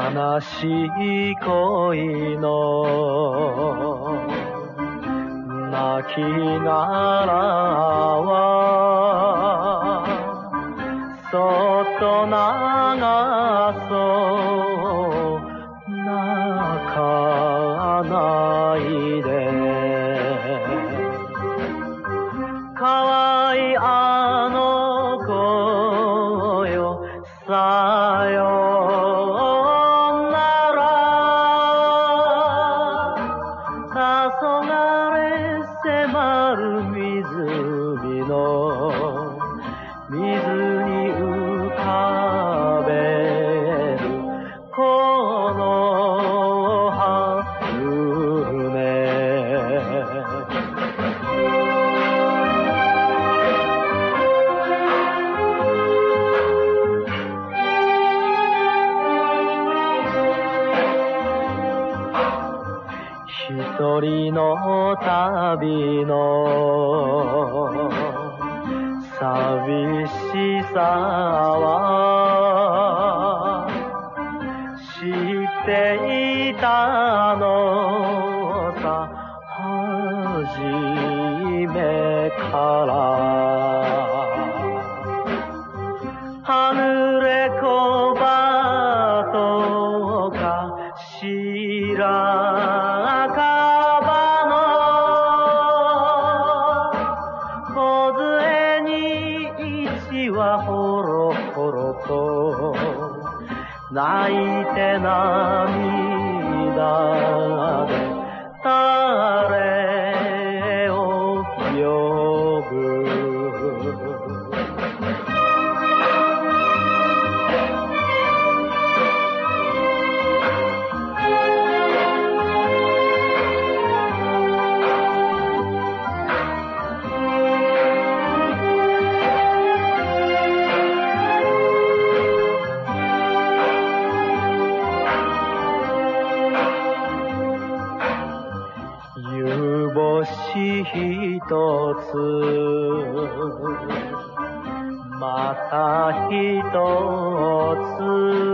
悲しい恋の泣き殻はそっと泣一人の旅の寂しさは知っていたの泣いて涙で星ひとつ。またひとつ。